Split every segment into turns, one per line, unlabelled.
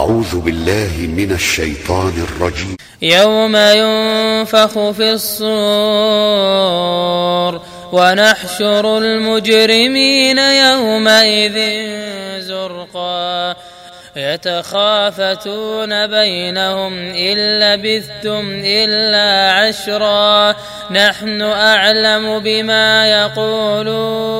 أعوذ بالله من الشيطان الرجيم.
يوم ينفخ في الصور ونحشر المجرمين يومئذ زرقا. يتخافتون بينهم إن لبثتم إلا عشرا. نحن أعلم بما يقولون.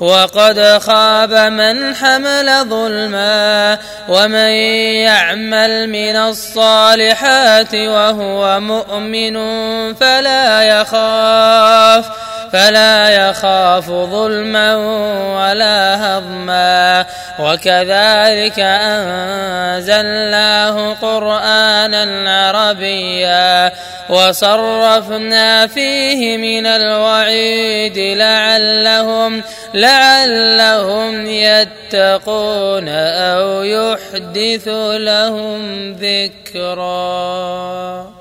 وقد خاب من حمل ظلما ومن يعمل من الصالحات وهو مؤمن فلا يخاف فلا يخاف ظلما ولا هضما. وكذلك أنزلناه قرآنا عربيا. وصرفنا فيه من الوعيد لعلهم لعلهم يتقون أو يحدث لهم ذكرًا.